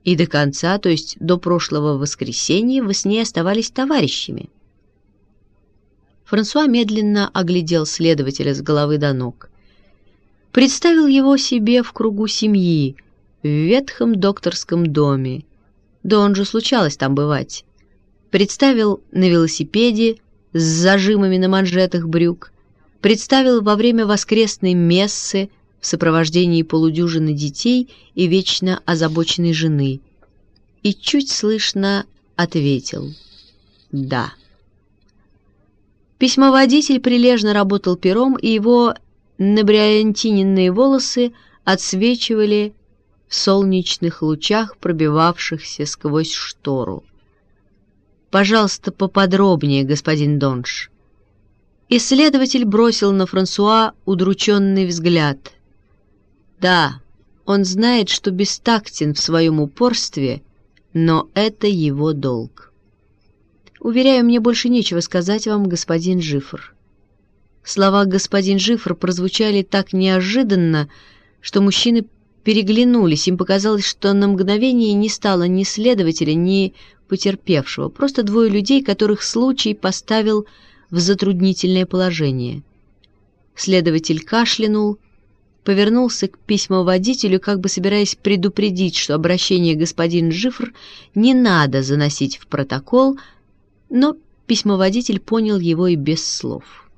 И до конца, то есть до прошлого воскресенья, вы с ней оставались товарищами. Франсуа медленно оглядел следователя с головы до ног. Представил его себе в кругу семьи, в ветхом докторском доме, да он же случалось там бывать. Представил на велосипеде с зажимами на манжетах брюк, представил во время воскресной мессы в сопровождении полудюжины детей и вечно озабоченной жены. И чуть слышно ответил «Да». Письмоводитель прилежно работал пером, и его набриантиненные волосы отсвечивали в солнечных лучах, пробивавшихся сквозь штору. «Пожалуйста, поподробнее, господин Донж». Исследователь бросил на Франсуа удрученный взгляд. «Да, он знает, что бестактен в своем упорстве, но это его долг. Уверяю, мне больше нечего сказать вам, господин Жифр». Слова «господин Жифр» прозвучали так неожиданно, что мужчины переглянулись. Им показалось, что на мгновение не стало ни следователя, ни потерпевшего, просто двое людей, которых случай поставил в затруднительное положение. Следователь кашлянул, повернулся к письмоводителю, как бы собираясь предупредить, что обращение господин Жифр не надо заносить в протокол, но письмоводитель понял его и без слов.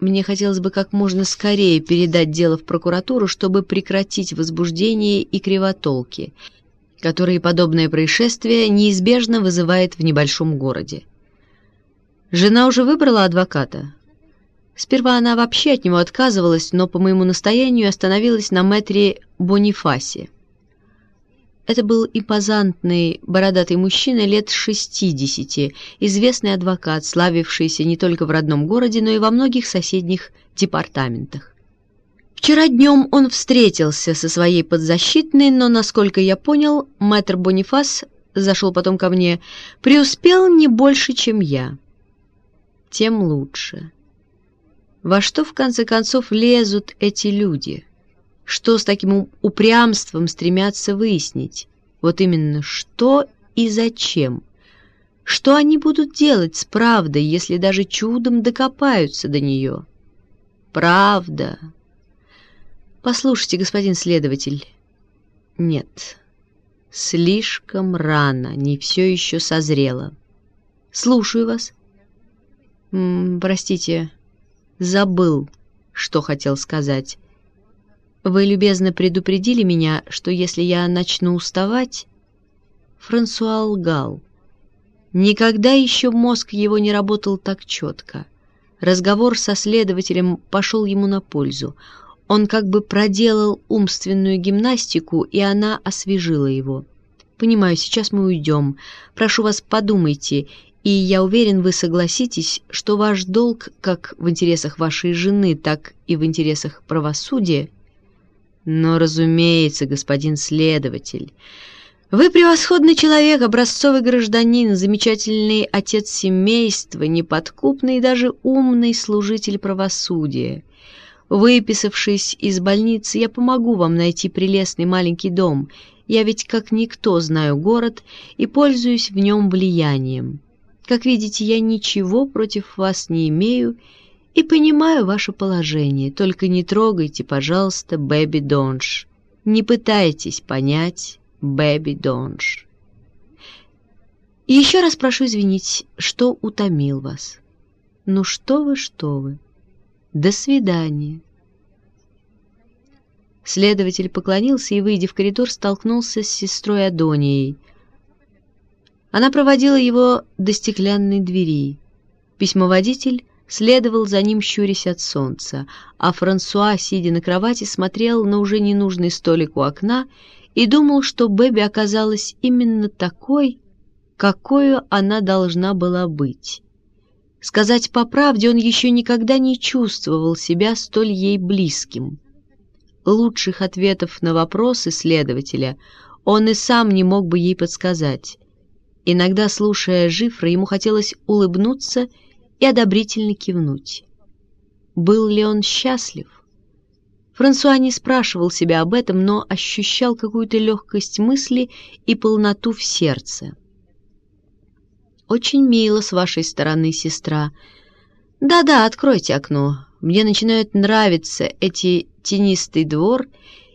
Мне хотелось бы как можно скорее передать дело в прокуратуру, чтобы прекратить возбуждение и кривотолки, которые подобное происшествие неизбежно вызывает в небольшом городе. Жена уже выбрала адвоката. Сперва она вообще от него отказывалась, но по моему настоянию остановилась на мэтре Бонифасе. Это был импозантный, бородатый мужчина лет шестидесяти, известный адвокат, славившийся не только в родном городе, но и во многих соседних департаментах. Вчера днем он встретился со своей подзащитной, но, насколько я понял, мэтр Бонифас зашел потом ко мне, преуспел не больше, чем я. Тем лучше. Во что, в конце концов, лезут эти люди?» Что с таким упрямством стремятся выяснить. Вот именно что и зачем. Что они будут делать с правдой, если даже чудом докопаются до нее? Правда. Послушайте, господин следователь. Нет. слишком рано, не все еще созрело. Слушаю вас. М -м, простите, забыл, что хотел сказать. Вы любезно предупредили меня, что если я начну уставать... Франсуа лгал. Никогда еще мозг его не работал так четко. Разговор со следователем пошел ему на пользу. Он как бы проделал умственную гимнастику, и она освежила его. «Понимаю, сейчас мы уйдем. Прошу вас, подумайте, и я уверен, вы согласитесь, что ваш долг, как в интересах вашей жены, так и в интересах правосудия...» «Но, разумеется, господин следователь...» Вы превосходный человек, образцовый гражданин, замечательный отец семейства, неподкупный и даже умный служитель правосудия. Выписавшись из больницы, я помогу вам найти прелестный маленький дом. Я ведь как никто знаю город и пользуюсь в нем влиянием. Как видите, я ничего против вас не имею и понимаю ваше положение. Только не трогайте, пожалуйста, Бэби Донж. Не пытайтесь понять Бэби Донж. И еще раз прошу извинить, что утомил вас. Ну что вы, что вы. До свидания. Следователь поклонился и, выйдя в коридор, столкнулся с сестрой Адонией. Она проводила его до стеклянной двери. Письмоводитель следовал за ним, щурясь от солнца, а Франсуа, сидя на кровати, смотрел на уже ненужный столик у окна и думал, что Бэби оказалась именно такой, какой она должна была быть. Сказать по правде, он еще никогда не чувствовал себя столь ей близким. Лучших ответов на вопросы следователя он и сам не мог бы ей подсказать. Иногда, слушая Жифра, ему хотелось улыбнуться и одобрительно кивнуть. Был ли он счастлив? Франсуа не спрашивал себя об этом, но ощущал какую-то легкость мысли и полноту в сердце. «Очень мило с вашей стороны, сестра. Да-да, откройте окно. Мне начинают нравиться эти тенистый двор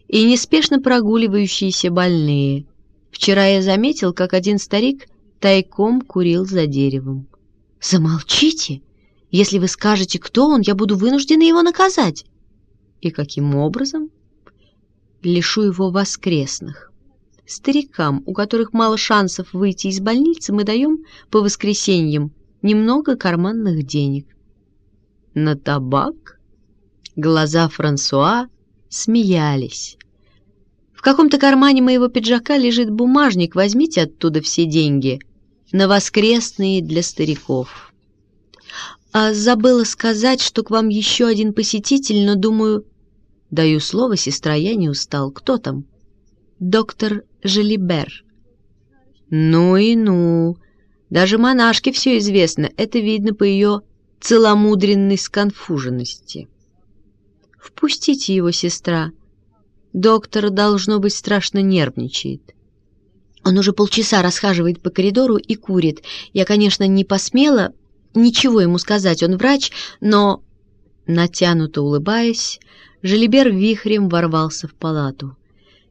и неспешно прогуливающиеся больные. Вчера я заметил, как один старик тайком курил за деревом. «Замолчите! Если вы скажете, кто он, я буду вынуждена его наказать!» И каким образом? Лишу его воскресных. Старикам, у которых мало шансов выйти из больницы, мы даем по воскресеньям немного карманных денег. На табак? Глаза Франсуа смеялись. В каком-то кармане моего пиджака лежит бумажник, возьмите оттуда все деньги. На воскресные для стариков. А забыла сказать, что к вам еще один посетитель, но, думаю, Даю слово, сестра, я не устал. Кто там? Доктор Желибер. Ну и ну. Даже монашке все известно. Это видно по ее целомудренной сконфуженности. Впустите его, сестра. Доктор, должно быть, страшно нервничает. Он уже полчаса расхаживает по коридору и курит. Я, конечно, не посмела ничего ему сказать, он врач, но, натянуто улыбаясь, Желибер вихрем ворвался в палату.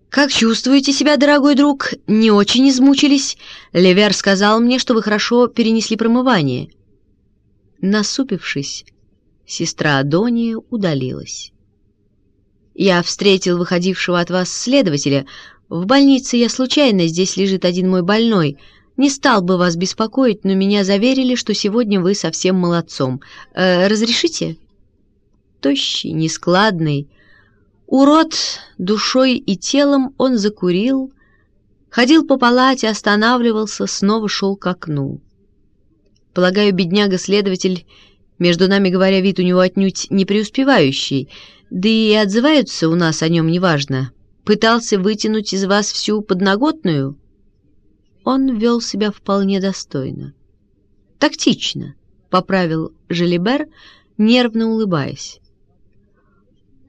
«Как чувствуете себя, дорогой друг? Не очень измучились? Левер сказал мне, что вы хорошо перенесли промывание». Насупившись, сестра Адония удалилась. «Я встретил выходившего от вас следователя. В больнице я случайно, здесь лежит один мой больной. Не стал бы вас беспокоить, но меня заверили, что сегодня вы совсем молодцом. Э, разрешите?» тощий, нескладный. Урод душой и телом он закурил, ходил по палате, останавливался, снова шел к окну. Полагаю, бедняга-следователь, между нами говоря, вид у него отнюдь не преуспевающий, да и отзываются у нас о нем неважно. Пытался вытянуть из вас всю подноготную? Он вел себя вполне достойно. Тактично, — поправил Желибер, нервно улыбаясь.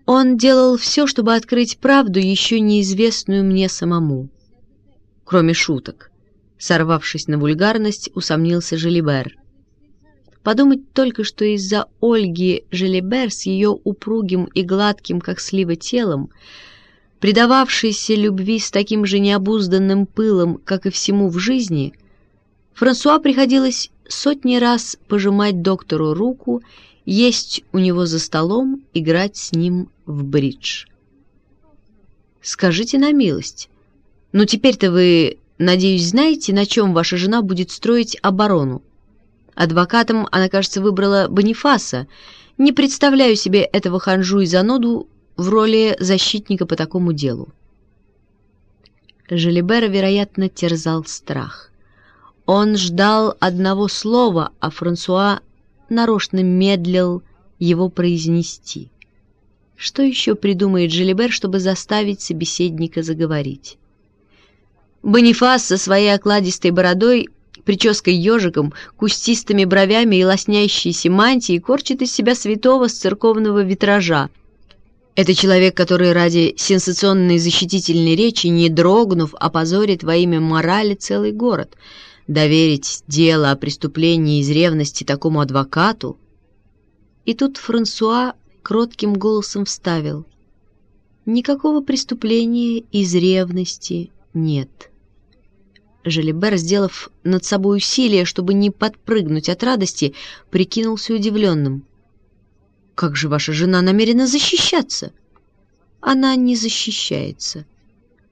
Он делал все, чтобы открыть правду, еще неизвестную мне самому. Кроме шуток. Сорвавшись на вульгарность, усомнился Желибер. Подумать только, что из-за Ольги Желибер с ее упругим и гладким, как слива, телом предававшийся любви с таким же необузданным пылом, как и всему в жизни, Франсуа приходилось сотни раз пожимать доктору руку, есть у него за столом, играть с ним в бридж. «Скажите на милость, ну теперь-то вы, надеюсь, знаете, на чем ваша жена будет строить оборону?» Адвокатом она, кажется, выбрала Бонифаса. Не представляю себе этого ханжу и зануду в роли защитника по такому делу. Желибера, вероятно, терзал страх. Он ждал одного слова, а Франсуа нарочно медлил его произнести. Что еще придумает Желибер, чтобы заставить собеседника заговорить? Бонифас со своей окладистой бородой прической ежиком, кустистыми бровями и лоснящейся мантией корчит из себя святого с церковного витража. Это человек, который ради сенсационной защитительной речи, не дрогнув, опозорит во имя морали целый город. Доверить дело о преступлении из ревности такому адвокату? И тут Франсуа кротким голосом вставил. Никакого преступления из ревности нет. Желибер, сделав над собой усилие, чтобы не подпрыгнуть от радости, прикинулся удивленным. «Как же ваша жена намерена защищаться?» «Она не защищается».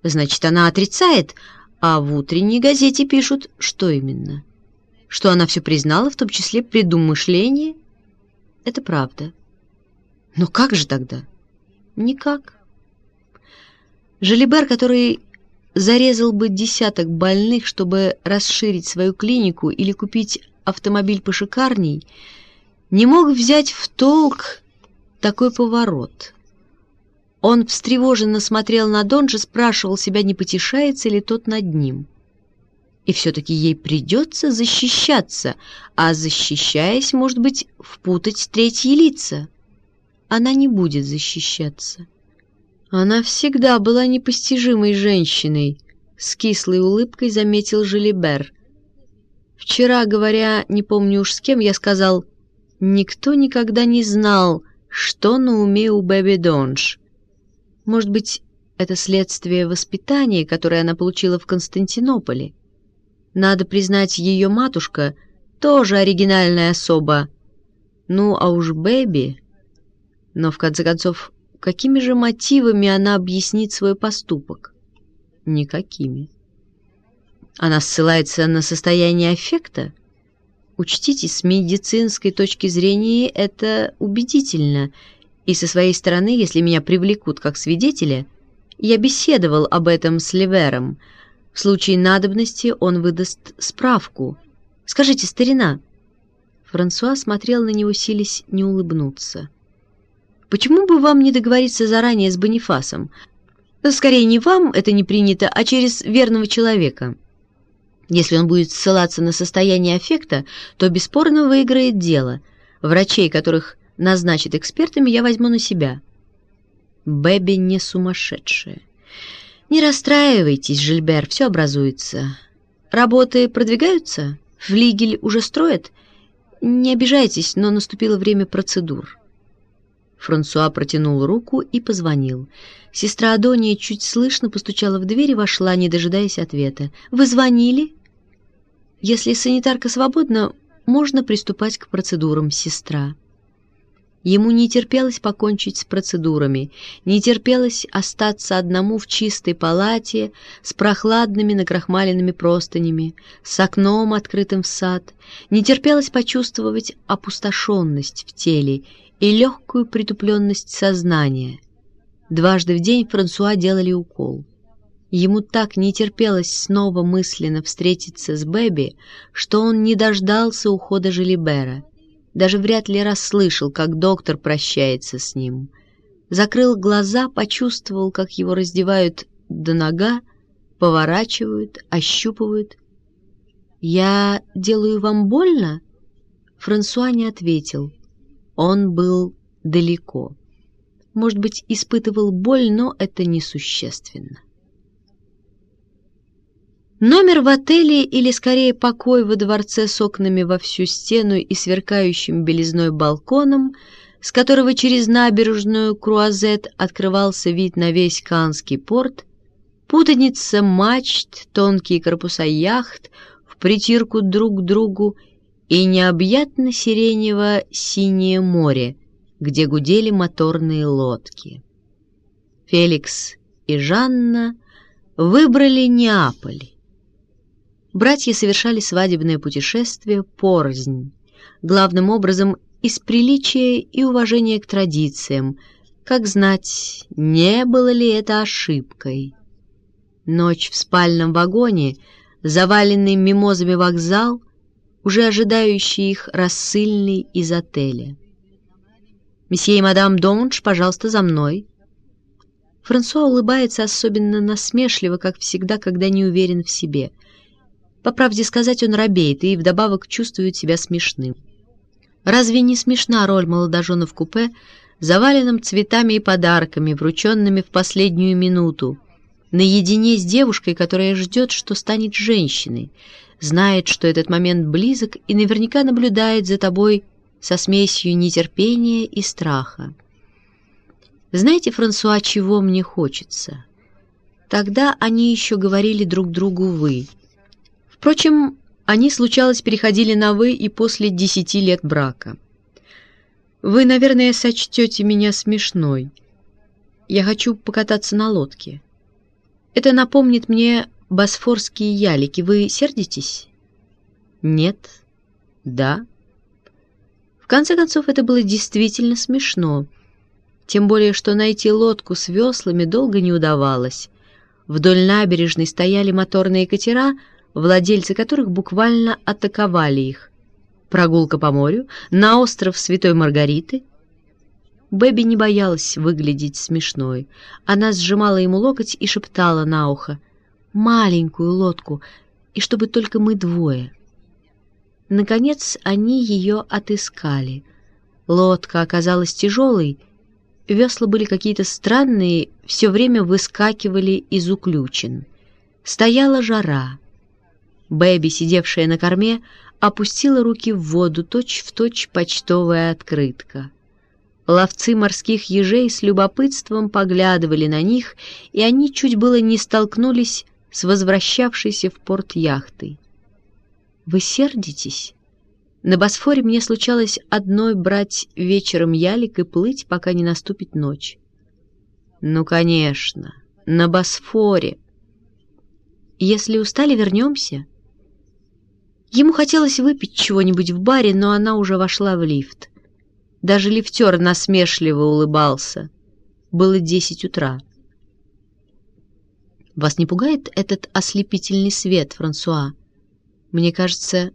«Значит, она отрицает, а в утренней газете пишут, что именно?» «Что она все признала, в том числе предумышление?» «Это правда». «Но как же тогда?» «Никак». Желибер, который зарезал бы десяток больных, чтобы расширить свою клинику или купить автомобиль пошикарней, не мог взять в толк такой поворот. Он встревоженно смотрел на Донжа, спрашивал себя, не потешается ли тот над ним. И все-таки ей придется защищаться, а защищаясь, может быть, впутать третьи лица. Она не будет защищаться. Она всегда была непостижимой женщиной, с кислой улыбкой заметил Желибер. Вчера, говоря, не помню уж с кем, я сказал, никто никогда не знал, что на уме у Бэби Донж. Может быть, это следствие воспитания, которое она получила в Константинополе. Надо признать, ее матушка тоже оригинальная особа. Ну, а уж Бэби... Но, в конце концов, Какими же мотивами она объяснит свой поступок? Никакими. Она ссылается на состояние аффекта? Учтите, с медицинской точки зрения это убедительно, и со своей стороны, если меня привлекут как свидетеля, я беседовал об этом с Ливером. В случае надобности он выдаст справку. Скажите, старина. Франсуа смотрел на него, силясь не улыбнуться. Почему бы вам не договориться заранее с Бонифасом? Скорее, не вам это не принято, а через верного человека. Если он будет ссылаться на состояние аффекта, то бесспорно выиграет дело. Врачей, которых назначат экспертами, я возьму на себя. Бэби не сумасшедшая. Не расстраивайтесь, Жильбер, все образуется. Работы продвигаются? Флигель уже строят? Не обижайтесь, но наступило время процедур. Франсуа протянул руку и позвонил. Сестра Адония чуть слышно постучала в дверь и вошла, не дожидаясь ответа. «Вы звонили?» «Если санитарка свободна, можно приступать к процедурам, сестра». Ему не терпелось покончить с процедурами, не терпелось остаться одному в чистой палате с прохладными накрахмаленными простынями, с окном, открытым в сад, не терпелось почувствовать опустошенность в теле и легкую притупленность сознания. Дважды в день Франсуа делали укол. Ему так не терпелось снова мысленно встретиться с Бэби, что он не дождался ухода Желибера. Даже вряд ли расслышал, как доктор прощается с ним. Закрыл глаза, почувствовал, как его раздевают до нога, поворачивают, ощупывают. «Я делаю вам больно?» Франсуа не ответил. Он был далеко. Может быть, испытывал боль, но это несущественно. Номер в отеле или, скорее, покой во дворце с окнами во всю стену и сверкающим белизной балконом с которого через набережную Круазет открывался вид на весь Канский порт, путаница мачт, тонкие корпуса яхт в притирку друг к другу и необъятно сиренево-синее море, где гудели моторные лодки. Феликс и Жанна выбрали Неаполь. Братья совершали свадебное путешествие порознь, главным образом из приличия и уважения к традициям, как знать, не было ли это ошибкой. Ночь в спальном вагоне, заваленный мимозами вокзал, уже ожидающий их рассыльный из отеля. «Месье и мадам Донж, пожалуйста, за мной». Франсуа улыбается особенно насмешливо, как всегда, когда не уверен в себе. По правде сказать, он робеет и вдобавок чувствует себя смешным. Разве не смешна роль молодожена в купе, заваленном цветами и подарками, врученными в последнюю минуту, наедине с девушкой, которая ждет, что станет женщиной, знает, что этот момент близок и наверняка наблюдает за тобой со смесью нетерпения и страха. Знаете, Франсуа, чего мне хочется? Тогда они еще говорили друг другу «вы». Впрочем, они, случалось, переходили на «вы» и после десяти лет брака. Вы, наверное, сочтете меня смешной. Я хочу покататься на лодке. Это напомнит мне босфорские ялики. Вы сердитесь? Нет. Да. В конце концов, это было действительно смешно. Тем более, что найти лодку с веслами долго не удавалось. Вдоль набережной стояли моторные катера — владельцы которых буквально атаковали их. Прогулка по морю, на остров Святой Маргариты. Бэби не боялась выглядеть смешной. Она сжимала ему локоть и шептала на ухо «маленькую лодку, и чтобы только мы двое». Наконец они ее отыскали. Лодка оказалась тяжелой, весла были какие-то странные, все время выскакивали из уключин. Стояла жара. Бэби, сидевшая на корме, опустила руки в воду, точь-в-точь почтовая открытка. Ловцы морских ежей с любопытством поглядывали на них, и они чуть было не столкнулись с возвращавшейся в порт яхтой. «Вы сердитесь?» На Босфоре мне случалось одной брать вечером ялик и плыть, пока не наступит ночь. «Ну, конечно, на Босфоре!» «Если устали, вернемся?» Ему хотелось выпить чего-нибудь в баре, но она уже вошла в лифт. Даже лифтер насмешливо улыбался. Было десять утра. «Вас не пугает этот ослепительный свет, Франсуа? Мне кажется,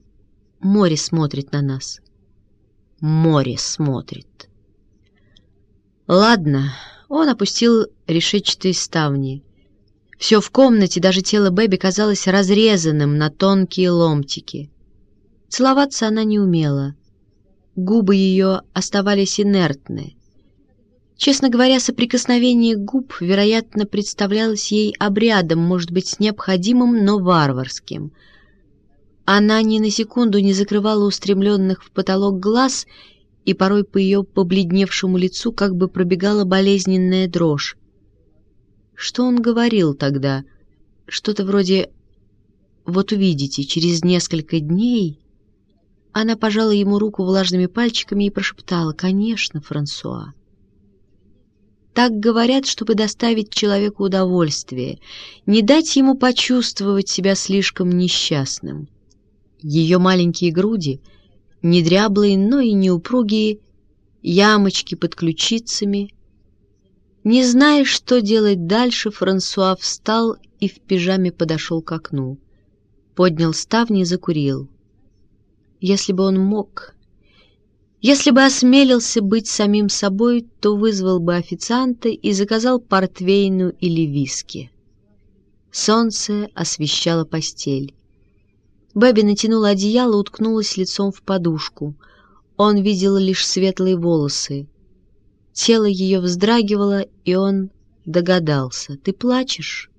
море смотрит на нас». «Море смотрит». «Ладно». Он опустил решетчатые ставни. Все в комнате, даже тело Бэби казалось разрезанным на тонкие ломтики. Целоваться она не умела. Губы ее оставались инертны. Честно говоря, соприкосновение губ, вероятно, представлялось ей обрядом, может быть, необходимым, но варварским. Она ни на секунду не закрывала устремленных в потолок глаз, и порой по ее побледневшему лицу как бы пробегала болезненная дрожь. Что он говорил тогда? Что-то вроде «Вот увидите, через несколько дней...» Она пожала ему руку влажными пальчиками и прошептала «Конечно, Франсуа». Так говорят, чтобы доставить человеку удовольствие, не дать ему почувствовать себя слишком несчастным. Ее маленькие груди, не дряблые, но и не упругие, ямочки под ключицами, не зная, что делать дальше, Франсуа встал и в пижаме подошел к окну. Поднял ставни и закурил. Если бы он мог... Если бы осмелился быть самим собой, то вызвал бы официанта и заказал портвейну или виски. Солнце освещало постель. Бэби натянула одеяло, уткнулась лицом в подушку. Он видел лишь светлые волосы. Тело ее вздрагивало, и он догадался. «Ты плачешь?»